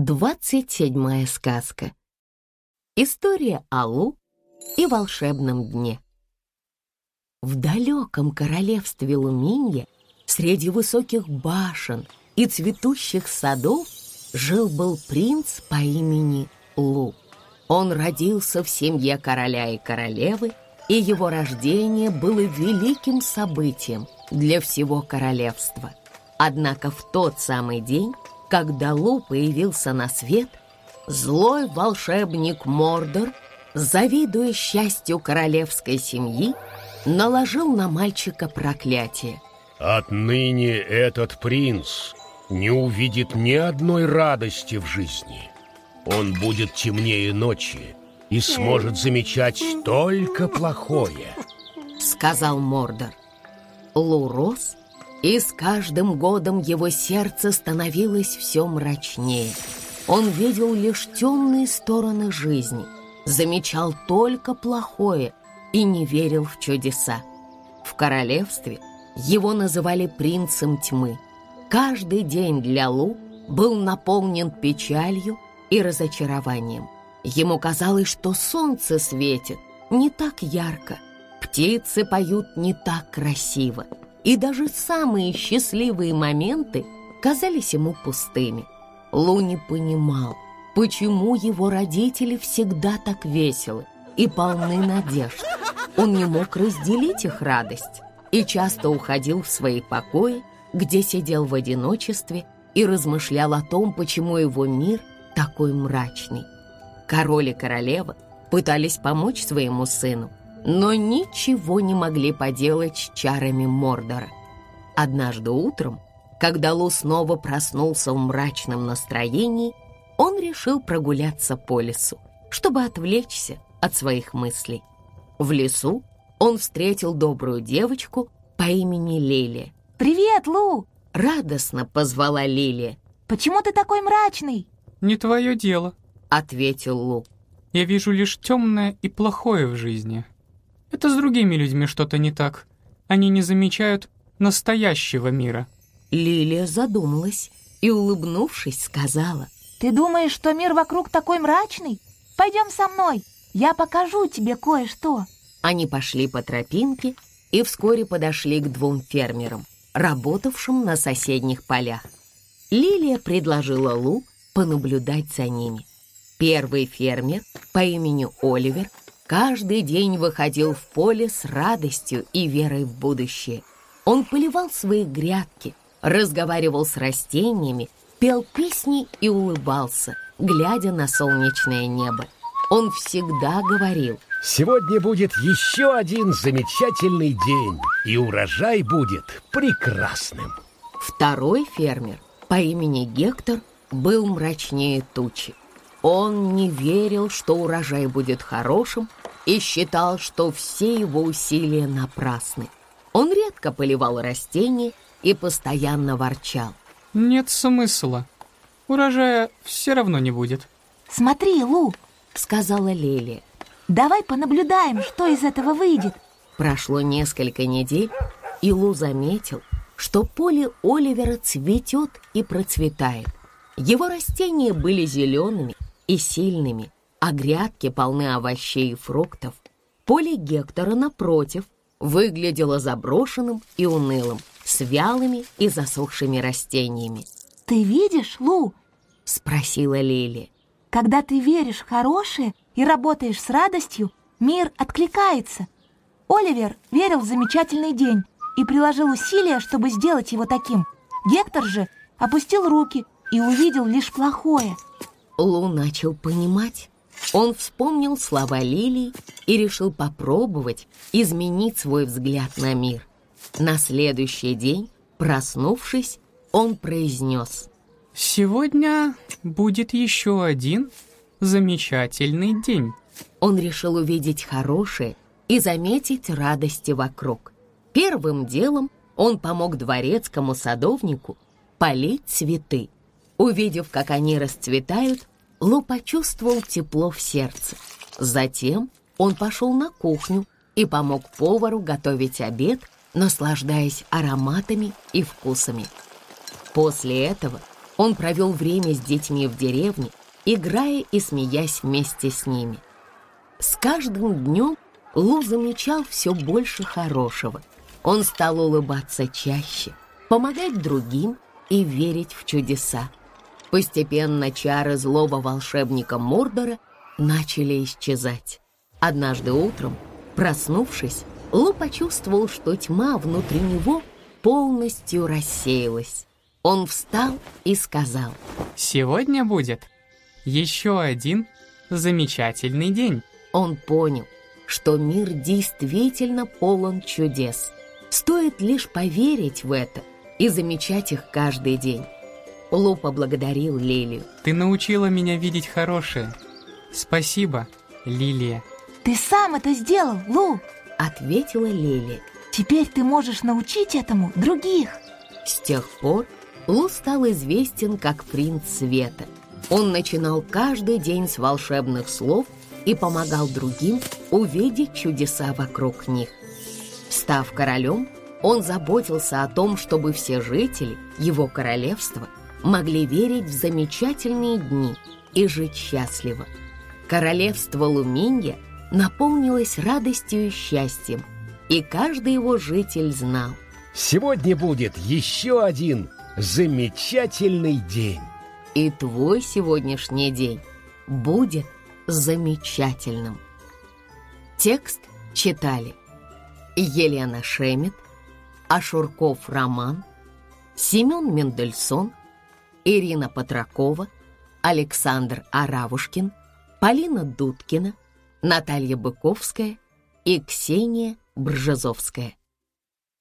Двадцать седьмая сказка. История о Лу и волшебном дне. В далеком королевстве Луминья, среди высоких башен и цветущих садов, жил-был принц по имени Лу. Он родился в семье короля и королевы, и его рождение было великим событием для всего королевства. Однако в тот самый день когда Лу появился на свет, злой волшебник Мордор, завидуя счастью королевской семьи, наложил на мальчика проклятие. Отныне этот принц не увидит ни одной радости в жизни. Он будет темнее ночи и сможет замечать только плохое, — сказал Мордор. Лу рос и с каждым годом его сердце становилось все мрачнее. Он видел лишь темные стороны жизни, замечал только плохое и не верил в чудеса. В королевстве его называли принцем тьмы. Каждый день для Лу был наполнен печалью и разочарованием. Ему казалось, что солнце светит не так ярко, птицы поют не так красиво, и даже самые счастливые моменты казались ему пустыми. Лу не понимал, почему его родители всегда так веселы и полны надежд. Он не мог разделить их радость и часто уходил в свои покои, где сидел в одиночестве и размышлял о том, почему его мир такой мрачный. Король и королева пытались помочь своему сыну, но ничего не могли поделать с чарами Мордора. Однажды утром, когда Лу снова проснулся в мрачном настроении, он решил прогуляться по лесу, чтобы отвлечься от своих мыслей. В лесу он встретил добрую девочку по имени Лилия. «Привет, Лу!» — радостно позвала Лилия. «Почему ты такой мрачный?» «Не твое дело», — ответил Лу. «Я вижу лишь темное и плохое в жизни». Это с другими людьми что-то не так. Они не замечают настоящего мира». Лилия задумалась и, улыбнувшись, сказала. «Ты думаешь, что мир вокруг такой мрачный? Пойдем со мной, я покажу тебе кое-что». Они пошли по тропинке и вскоре подошли к двум фермерам, работавшим на соседних полях. Лилия предложила Лу понаблюдать за ними. Первый фермер по имени Оливер каждый день выходил в поле с радостью и верой в будущее. Он поливал свои грядки, разговаривал с растениями, пел песни и улыбался, глядя на солнечное небо. Он всегда говорил, «Сегодня будет еще один замечательный день, и урожай будет прекрасным». Второй фермер по имени Гектор был мрачнее тучи. Он не верил, что урожай будет хорошим, и считал, что все его усилия напрасны. Он редко поливал растения и постоянно ворчал. «Нет смысла. Урожая все равно не будет». «Смотри, Лу», — сказала Лелия. «Давай понаблюдаем, что из этого выйдет». Прошло несколько недель, и Лу заметил, что поле Оливера цветет и процветает. Его растения были зелеными и сильными, а грядки полны овощей и фруктов. Поле Гектора, напротив, выглядело заброшенным и унылым, с вялыми и засохшими растениями. «Ты видишь, Лу?» — спросила Лили. «Когда ты веришь в хорошее и работаешь с радостью, мир откликается. Оливер верил в замечательный день и приложил усилия, чтобы сделать его таким. Гектор же опустил руки и увидел лишь плохое». Лу начал понимать. Он вспомнил слова Лилии и решил попробовать изменить свой взгляд на мир. На следующий день, проснувшись, он произнес. «Сегодня будет еще один замечательный день». Он решил увидеть хорошее и заметить радости вокруг. Первым делом он помог дворецкому садовнику полить цветы. Увидев, как они расцветают, Лу почувствовал тепло в сердце. Затем он пошел на кухню и помог повару готовить обед, наслаждаясь ароматами и вкусами. После этого Он провел время с детьми в деревне, играя и смеясь вместе с ними. С каждым днем Лу замечал все больше хорошего. Он стал улыбаться чаще, помогать другим и верить в чудеса. Постепенно чары злого волшебника Мордора начали исчезать. Однажды утром, проснувшись, Лу почувствовал, что тьма внутри него полностью рассеялась. Он встал и сказал, «Сегодня будет еще один замечательный день». Он понял, что мир действительно полон чудес. Стоит лишь поверить в это и замечать их каждый день. Лу поблагодарил Лилию. «Ты научила меня видеть хорошее. Спасибо, Лилия». Ты сам это сделал, Лу. Ответила Лилия. Теперь ты можешь научить этому других. С тех пор Лу стал известен как принц света. Он начинал каждый день с волшебных слов и помогал другим увидеть чудеса вокруг них. Став королем, он заботился о том, чтобы все жители его королевства могли верить в замечательные дни и жить счастливо. Королевство Луминья наполнилось радостью и счастьем, и каждый его житель знал. Сегодня будет еще один замечательный день. И твой сегодняшний день будет замечательным. Текст читали Елена Шемет, Ашурков Роман, Семен Мендельсон, Ирина Патракова, Александр Аравушкин, Полина Дудкина, Наталья Быковская и Ксения Бржезовская.